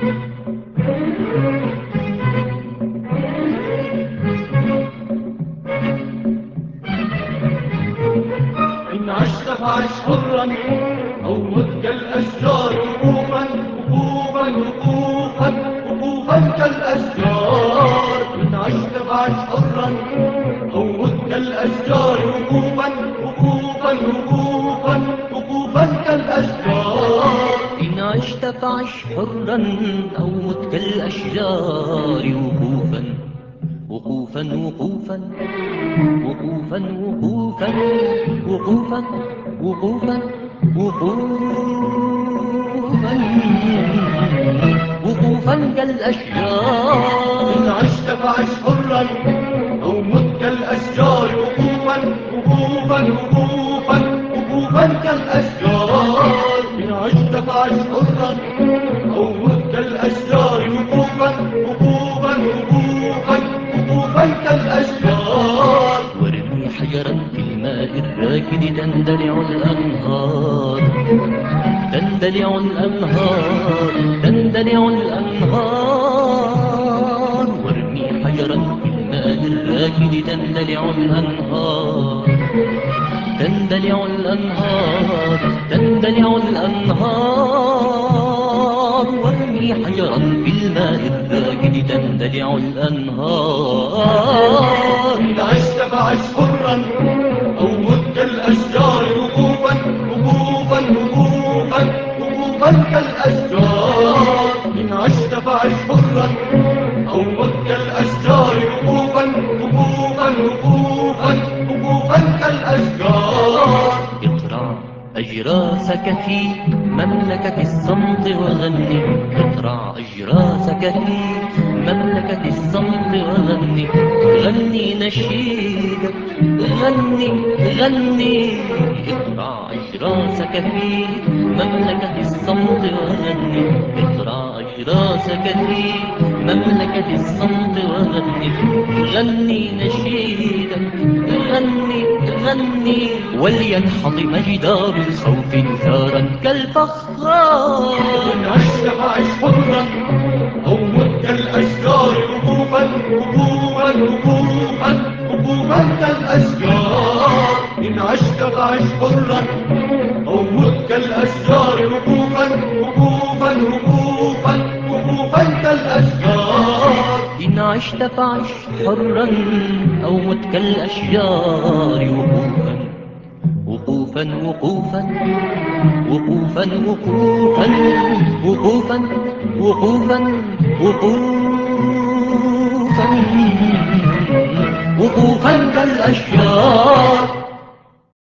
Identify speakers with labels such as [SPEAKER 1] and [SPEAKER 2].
[SPEAKER 1] إن عشت فعش حرا أو مت كالأشجار وقوفا وقوفا وقوفا وقوفا كالأشجار. إن عشت فعش حرا أو مت كالأشجار وقوفا وقوفا وقوفا وقوفا كالأشجار.
[SPEAKER 2] إن عشت فعش حرا أو مت كالأشجار وقوفا. وقوفا وقوفا وقوفا وقوفا وقوفا وقوفا وقوفا وقوفا كالأشجار.
[SPEAKER 1] إن عشت فعش حرا أو مت كالأشجار وقوفا وقوفا وقوفا وقوفا كالأشجار. فعش حرا أو مت كالأشجار وقوفا وقوفا وقوفا وقوفا كالأشجار.
[SPEAKER 2] وارمي حجرا في الماء الراكد تندلع الأنهار. تندلع الأنهار تندلع الأنهار. وارمي حجرا في الماء الراكد تندلع الأنهار. تندلع الأنهار تندلع الأنهار. وارمي حجرا في الماء الراكد تندلع الأنهار.
[SPEAKER 1] إن عشت فعش حرا أو مت كالأشجار وقوفا وقوفا وقوفا وقوفا كالأشجار. إن عشت فعش حرا أو مت كالأشجار وقوفا وقوفا وقوفا وقوفا كالأشجار.
[SPEAKER 2] أجراسك في مملكة الصمت وغني اقرع أجراسك في مملكة الصمت وغني غني نشيدك غني غني. اقرع أجراسك في مملكة الصمت وغني اقرع أجراسك في مملكة الصمت وغني غني نشيدك غني. يغني ولينحط مجدار الخوف ثارا كالفخار
[SPEAKER 1] عشق عشق حرا أو مد الأشجار هبوبا هبوبا هبوبا هبوبا كالأشجار. إن عشت فعش حرا أو مد كالأشجار هبوبا هبوبا هبوبا هبوبا كالأشجار.
[SPEAKER 2] عشت فعش حرا أو مت كالأشجار وقوفا. وقوفا وقوفا وقوفا وقوفا وقوفا وقوفا وقوفا وقوفا كالأشجار.